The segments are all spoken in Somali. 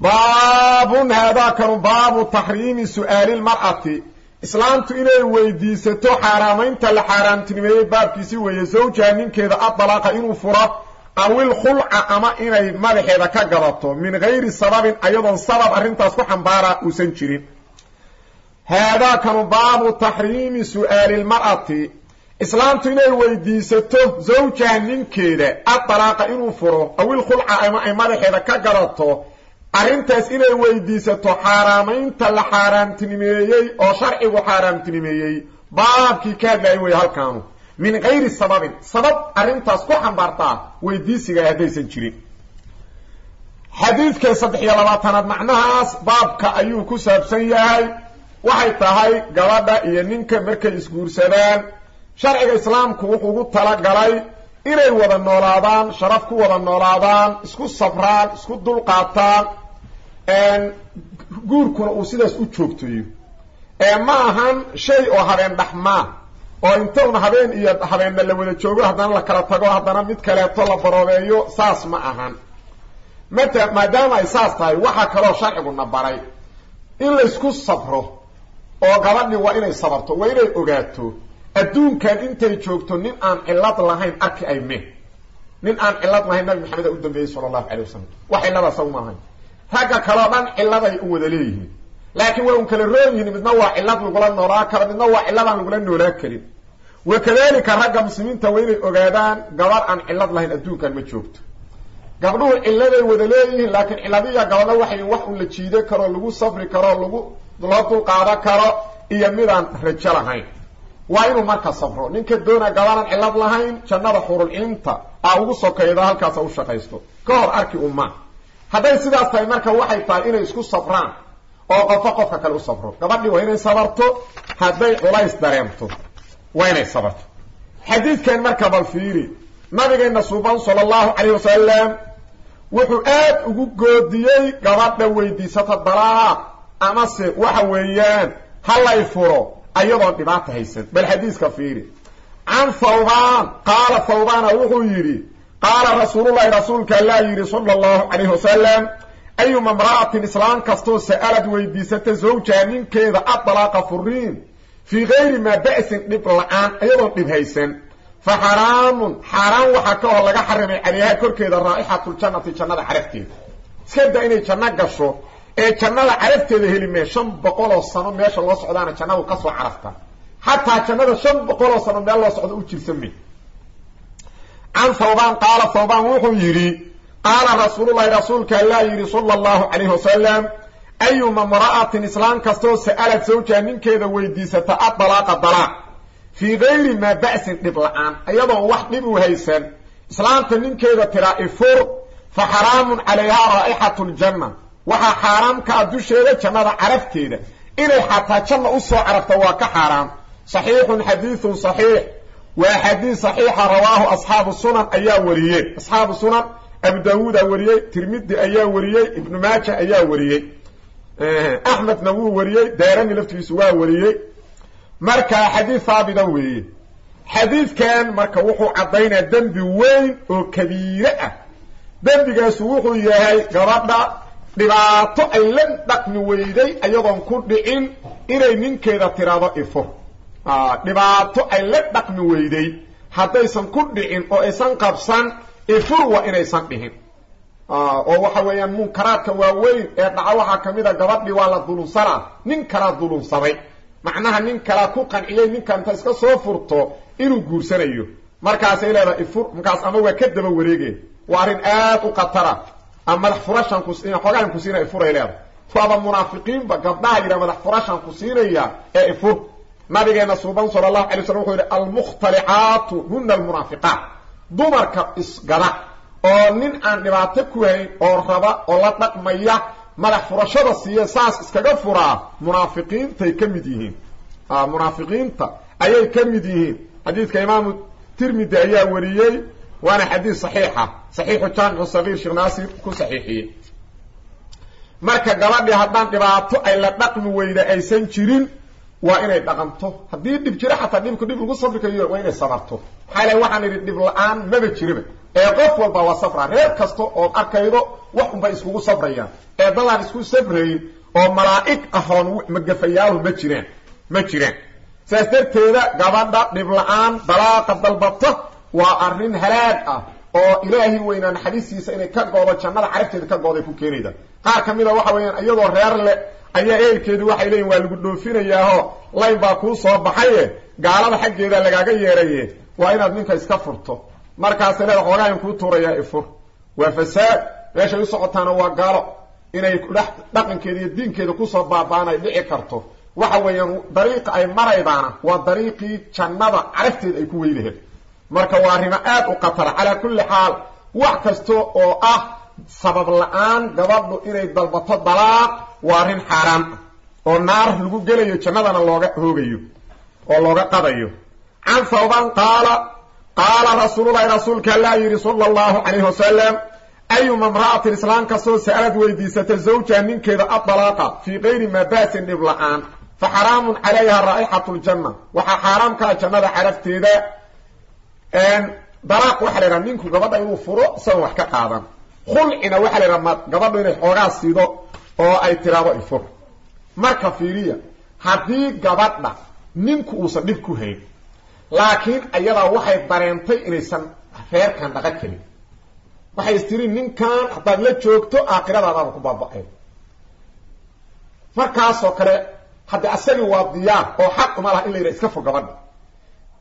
baabun haadaakanu baabu taxriimi su'aali lmar'ati islaamtu inay weydiisato xaaraamaynta la xaaraamtinimeeyey baabkiisi weeye zawjaha ninkeeda adalaaqa inuu furo awil khulca ama inay madaxeeda ka gadato. Min gayri sababin ayadoon sabab arrintaas ku xambaara uusan jirin. Haadaakanu baabu taxriimi su'aali lmar'ati islaamtu inay weydiisato zawjaha ninkeeda adalaaqa inuu furo awil khulca ama ay madaxeeda ka gadato arrintaas inay weydiisato xaaraamaynta la xaaraamtinimeeyey oo sharcigu xaaraamtinimeeyey. Baabkii ka hadlaayay wey halkaanu. Min gayri sababin. Sabab arrintaas ku xambaartaa weydiisiga haddaysan jirin. Xadiidka saddex iyo labaatanaad macnahaas baabka ayuu ku saabsan yahay. Waxay tahay gabadha iyo ninka markay isguursadaan. Sharciga islaamku wuxuu ugu talagalay inay wada noolaadaan sharaf ku wada noolaadaan isku sabraan isku dulqaataan guurkuna uu sidaas u joogtayo ma ahan shay oo habeen dhaxmaa oo intauna habeen iyo habeenna la wada joogo haddana la kala tago haddana mid kaleeto la baroobeeyo saas ma ahan. Mata maadaama ay saas tahay waxaa kaloo sharciguna baray. In laysku sabro oo gabadhi waa inay sabarto waa inay ogaato adduunkan intay joogto nin aan cillad lahayn arki ay me nin aan cillad lahayn nabi maxamed a u dambeeyey sala allahu calay wasalam wax cillada saw ma ahayn ragga kaleo dhan cilladay u wada leeyihiin. Laakiin waa un kala roon yihiin midna waa cillad lagula noolaa karo midna waa cilladaan lagula noolaa karin. Wa kadalika ragga muslimiinta waa inay ogaadaan gabar aan cillad lahayn adduunkan ma joogto. Gabdhuhu cilladay wada leeyihiin laakiin cilladiya gabadha waxay wax un la jiida karo lagu safri karo lagu loo dulqaado karo iyo midaan rajo lahayn. Waa inuu marka sabro ninka doona gabaran cillad lahayn jannada xurulciinta a ugu sokaydo halkaasa u shaqaysto. Ka hor arki umma hadday sidaas tahay marka waxay tahay inay isku sabraan oo qofo qofka kale u sabro. Gabadhii waa inay sabarto hadday culays dareemto waa inay sabarto. Xadiidkan marka bal fiiri nabigeena suuban sala allahu calayh wasalam wuxuu aad ugu goodiyey gabadha weydiisata dalaaq amase waxa weeyaan halay furo ayadoon dhibaata haysan. Bal xadiiska fiiri. Can thawbaan qaala thawbaana wuxuu yidhi qaala rasuulullahi rasuulka allaa yidhi sala allahu calayhi wasalam ayuma imra'atin islaam kastoo sa'alad weydiisata zawjaha ninkeeda adalaaqa furiin fii gayri maa ba'sin dhib la'aan ayadoon dhib haysan fa xaraamun xaaraan waxaa ka hor laga xarimay calayha korkeeda raa'ixatuljannati jannada carafteeda iska da inay janno gasho ee jannada carafteeda heli mee shan boqoloo sano meesha loo socdaana jannadu ka soo carafta xataa jannada shan boqoloo sano meel loo socdo u jirsan can thawbaan qaala thawbaan wuxuu yidhi qaala rasuululahi rasuulka allaa yidhi sala allahu calayhi wasalam ayuma imra'atin islaam kastoo sa'alad zawjaha ninkeeda weydiisata adalaaqa dalaaq fii gayri maa ba'sin dhib la'aan ayadoon wax dhib u haysan islaamta ninkeeda tiraa ifur fa xaraamun calayhaa raa'ixatu ljanna waxaa xaaraam ka a dusheeda jannada carafteeda inay xataa janna u soo carafta waa ka xaaraam saxiixun xadiidun saxiix waa xadiid saxiixa rawaahu asxaabu sunan ayaa wariyey. Asxaabu sunan abu daawuudaa wariyey tirmidi ayaa wariyey ibnu maaja ayaa wariyey. Axmedna wuu wariyey daarami laftigiisu waa wariyey. Marka xadiid haabita weeye. Xadiidkan marka wuxuu caddaynaa dembi weyn oo kabiire ah. Dembigaasu wuxuu yahay gabadha dhibaato ay la dhaqmi weyday ayadoon ku dhicin inay ninkeeda tiraado ifur dhibaato ay la dhaqmi weyday. Haddaysan ku dhicin oo aysan qabsan ifur waa inaysan dhihin. Oo waxa weeyaan munkaraadka waaweyn ee dhaca waxaa ka mid a gabadhii waa la dulunsanaa nin kalaa dulunsaday macnaha nin kalaa ku qanciyey ninka inta iska soo furto inuu guursanayo. Markaasay leedahay ifur markaas ama waa ka daba wareegeen waa arrin aad u khatara. Ama madax furashan ku xoogaan ku siinaya ifuray leedahay. Waaba munaafiqiinba gabdhaha yidhaha madax furashan ku siinaya ee ifur nabigeena suuban sala allahu alay slam wuxuu yidhi almukhtalicaatu huna almunaafiqaat dumarka isgada oo nin aan dhibaato ku hayn oo raba oo la dhaqmaya madax furashada siiya saas iskaga furaa munaafiqiintay ka mid yihiin. Munaafiqiinta ayay ka mid yihiin. Xadiidka imaamu tirmidi ayaa wariyey waana xadiid saxiixa. Saxiixu jaamicu sagiir sheekh naasir ku saxiixiyey. Marka gabadhii haddaan dhibaato ay la dhaqmi weyda aysan jirin waa inay dhaqanto. Haddii dhib jiro xataa dhibku dhib lagu sabri kayo waa inay sabarto maxaa ilahy waxaan idhi dhib la'aan maba jiraba. Ee qof walba waa sabraa reer kasta ood arkaydo wax unbay iskugu sabrayaan ee dadaan isku sabrayn oo malaa'ig ahoon magafayaahu ma jiraan ma jiraan saas darteeda gabadha dhib la'aan dalaaqa dalbata waa arrin halaag ah oo ilaahi weynaa naxariistiisa inay ka goodo jannada carabteeda ka gooday ku keenayda. Qaar ka mid a waxa weeyaan iyadoo reer le ayaa ehelkeedu waxay leeyihiin waa lagu dhoofinayaaho layn baa kuu soo baxaye gaalada xaggeeda lagaaga yeeraye waa inaad ninka iska furto. Markaasa leeda xoogahan kuu tuurayaa ifur waa fasaad. Meeshay u socotaana waa gaalo. Inay dhaqankeeda iyo diinkeeda ku soo baaba'an ay dhici karto. Waxa weeyaan dariiqa ay maraydaana waa dariiqii jannada carabteeda ay ku weylaheed marka waa arrimo aad u khatara calaa kulli xaal wax kasta oo ah sabab la'aan gabadhu inay dalbato dalaaq waa arrin xaaraan ah oo naar lagu gelayo jannadana looga hoogayo oo looga qadayo. Can thawban qaala qaala rasuululahi rasuulka allaa yidhi sala allahu calayhi wasalam ayuma imra'atin islaan kastoo sa'alad weydiisata zawjaha ninkeeda adalaaqa fii kayri maa ba'sin dhib la'aan fa xaraamun calayha raa'ixatu ljanna waxaa xaaraam kaa jannada carafteeda dalaaq waxa la yidhaha ninku gabadha inuu furo isagoon wax ka qaadan. Khulcina waxaa la yidhaha gabadhu inay xoogaa siido oo ay tiraado ifur marka fiiriya haddii gabadha ninku uusan dhib ku hayn laakiin ayadaa waxay dareentay inaysan reerkan dhaqa kelin. Waxay is tiri ninkan haddaad la joogto aakhiradaadaaba ku baaba-ay markaasoo kale haddi asagii waa diyaar oo xaq uma laha in la yidhaha iska fur gabadha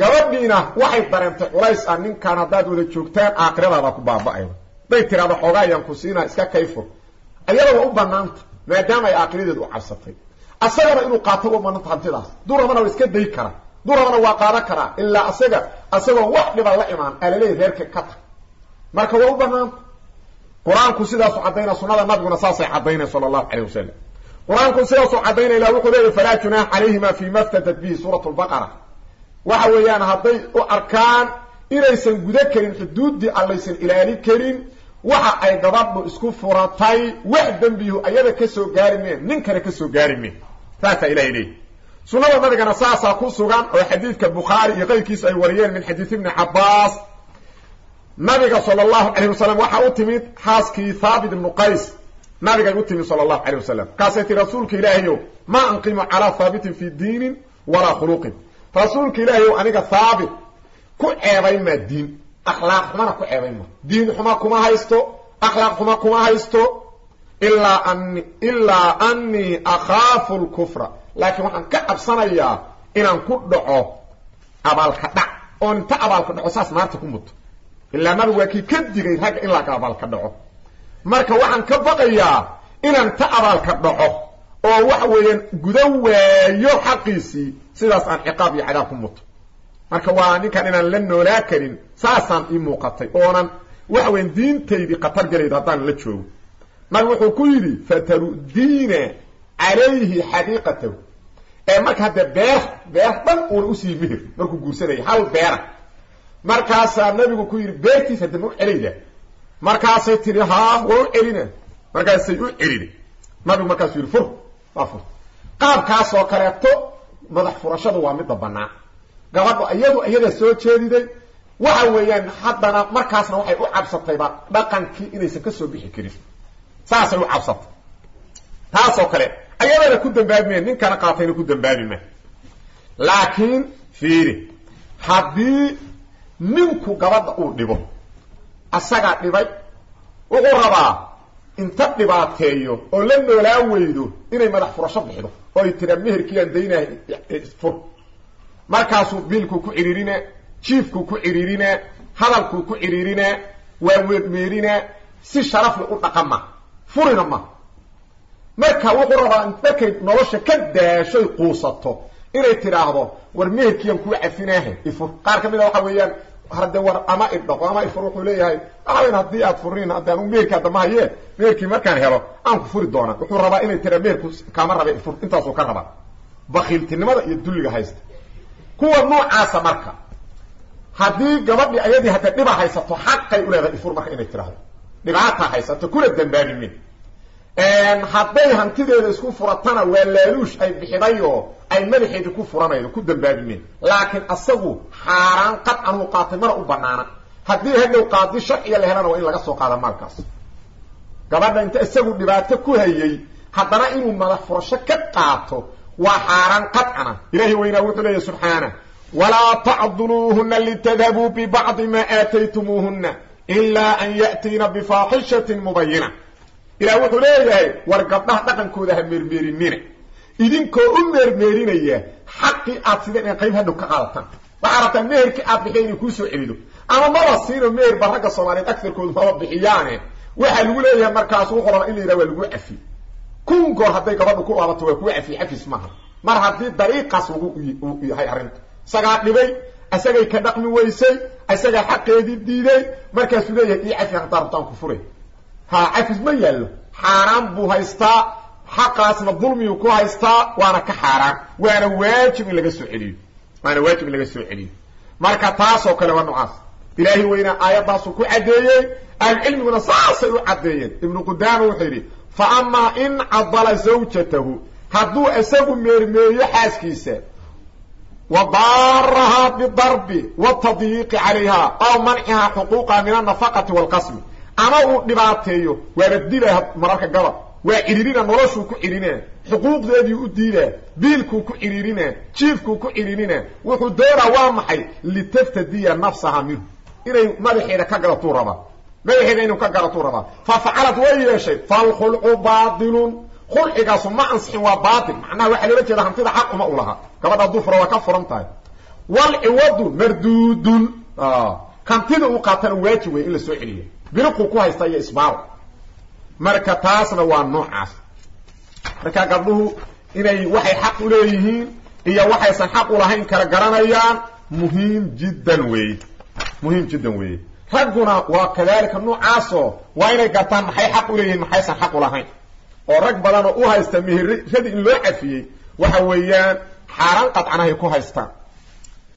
gabadhiina waxay dareentay culays ah ninkan haddaad wada joogtaan aakhiradaada ku baaba-ay haday tiraado xoogaa ayaan ku siinaa iska kayfur ayada waa u banaanta maadaama ay aakhiradeedu u cabsatay. Asagana inuu qaato waa banaanta hantidaas. Durabana waa iska day kara durabana waa qaadan karaa. Ilaa asaga asagoo wax dhiba la imaan alaleeya reerka ka tag. Marka waa u banaanta qur'aanku sidaasu caddaynaa sunada nabiguna saasay caddaynay sala allahu calayh wasalam qur'aanku sidaasuu caddaynaya ilah wuxuu leeyahy falaa junaaxa calayhima fi ma ftadat bihi suurat lbaqara waxa weeyaan hadday u arkaan inaysan guda karin xuduuddii allaysan ilaali karin waxa ay gabadhu isku furatay wax dembiyu ayada ka soo gaari meen ninkana ka soo gaari meen saasaa sunnada nabigana saasaa ku sugan oo xadiidka bukhaari iyo qayrkiisa ay wariyeen min xadiid ibni cabbaas. Nabiga sala allahu calayh wasalam waxaa u timid xaaskii thaabit ibnu qays. Nabigay u timid sala allahu calayh wasalam kaasay tii rasuulka ilaahayow maa anqimu calaa thaabitin fi diinin walaa khuluqin. Rasuulka ilaahayow aniga thaabit ku ceebayn maa diin akhlaaq xumana ku ceebayn ma diin xuma kuma haysto akhlaaq xuma kuma haysto ilaa ani ilaa anii akhaafu lkufra. Laakiin waxaan ka cabsanayaa inaan ku dhaco abaalka dhac. Oon inta abaalka dhaco saas naarta ku muto ilaa nabigu waa kii ka digay ragga in laga abaalka dhaco. Marka waxaan ka baqayaa inaan ta abaalka dhaco oo waxa weeyaan guda waayo xaqiisii sidaas aan ciqaab iyo cadaab ku muto marka waa ninkan inaan la noolaa karin saasaan ii muuqatay oonan waxa weyan diintaydii khatar galaydo haddaan la joogo. Nabig wuxuu ku yidhi fatarudiina calayhi xadiiqatahu ee marka hadde beer beer dhan uuna u sii mihir markuu guursanaya hal beera. Markaasaa nabigu ku yidhi beertiis hadde ma u celayda markaasay tihi haa waa u celina. Markaasay u celina nabigu markaasuu yidhi fur waa fur. Qaabkaasoo kaleeto madax furashadu waa midda bannaan gabadhu iyadu iyada soo jeediday. Waxa weeyaan haddana markaasna waxay u cabsatayba dhaqankii inaysan ka soo bixi karin. Saasay u cabsatay. Taasoo kale ayadana ku dambaabi mayn ninkana qaatayna ku dambaabi ma laakiin fiiri haddii ninku gabadha uu dhibo asagaa dhibay wuxuu rabaa inta dhibaateeyo oo la noolaa weydo inay madax furasho bixido. Oo ay tiraa meherkiiyaan daynahay fur markaasuu biilkuu ku cidhiirinaa jiifkuu ku cidhiirinaa hadalkuu ku cidhiirinaa waa weermeerinaa si sharafle u dhaqama furina ma. Marka wuxuu rabaa markay nolosha ka daashoy quusato inay tidhaahdo war meherkiiyaan kuu cafinaahe ifur. Qaar ka mid a waxa weeyaan hadde war ama idhaqo ama ifur wuxuu leeyahay. Waxaweyn haddii aad furiin hadde anugu meherkii hadda ma hayee meherkii markaan helo aan ku furi doonaa. Wuxuu rabaa inay tiraa meherku kaama rabe ifur. Intaasuu ka rabaa. Bakiiltinimada iyo dulliga haysta kuwa noocaasa marka. Haddii gabadhii ayadii hadda dhiba haysato xaqay u leedahay ifur marka inay tiraahdo. Dhibaataa haysato kuna dambaabi min hadday hantideeda isku furatana waa laaluush ay bixiday oo ay madaxeedii ku furanaydo ku dambaabimeen laakiin asagu xaaraan qadcan uu qaatay u banaana haddii hadhow qaadi sharciga la helana waa in laga soo qaada maalkaas. Gabadha inta isagu dhibaato ku hayay haddana inuu madax furasho ka qaato waa xaaraan qadcana ilahi weynaa wuxuu leeyahy subxaana. Walaa tacduluuhuna litadhabuu bibacdi maa aataytumuuhuna ilaa an ya'tiina bifaaxishatin mubayina ilah wuxuu leeyahay war gabdhaha dhaqankooda ha meermeerinina idinkoo u meermeerinaya xaqii aad sideen in qayb hadhow ka qaadataan. Waxaa rabtaa meherkii aad bixiya inay kuusoo celido ama maba siino meher ba ragga soomaaliyeed agarkoodu maba bixiyaane. Waxaa lagu leeyahay markaas wuxuu rabaa in la lagu cafi kun goor hadday gabadhu ku laabato waa kugu cafi xafis maaha mar haddii dariiqaas lagu yahay arrinta. Isagaa dhibay isagay ka dhaqmi weysay isagaa xaqeedii diiday markaasuu leeyahay ii cafi haddaa rabtaan ku furay. Ha cafis ma yaallo. Xaaraan buu haystaa xaqaasna dulmiyuu ku haystaa waana ka xaaraan waana waajib in laga soo celiyo. Waana waajib in laga soo celiyo. Marka taasoo kale waa noocaas ilaahi weynaa aayaddaasuu ku caddeeyey ahlucilmiguna saasay u caddeeyeen. Ibnu qudaama wuxuu yidhi fa amaa in cadala zawjatahu hadduu isagu meermeeyo xaaskiisa wa daarahaa bidarbi watadyiiqi calayha aw mancihaa xuquuqaha min alnafaqati waalqasmi ama uu dhibaateeyo waaba dilaa mararka gabad waa cidhiirina noloshuu ku cidhinaa xuquuqdeedii u diidaa biilkuu ku cidhiirinaa jiifkuu ku cidhiirinaa wuxuu doonaa waa maxay? Litaftadiya inay madaxeeda ka galatuu rabaa madaxeeda inuu ka galatuu rabaa fa facalad way yeeshay falkhulcu baatilun. Khulcigaasu ma ansixin waa baatil. Macnaha waxaa loola jeeda hantida xaq uma u lahaa gabadha dufra waa ka furan tahay. Walciwadu marduudun. Hantida uu qaatana waajib wey in la soo celiya biliquu ku haysta iyo isbaaro marka taasna waa noocaas. Marka gabdhuhu inay waxay xaq u leeyihiin iyo waxaysan xaq u lahayn kala garanayaan muhiim jiddan weeye muhiim jiddan weeye. Ragguna waa kadalika noocaasoo waa inay gartaan maxay xaq u leeyihiin maxaysan xaq u lahayn. Oo rag badan oo u haysta meheradi in loo cafiyey waxa weeyaan xaaraan qadcanahay ku haystaan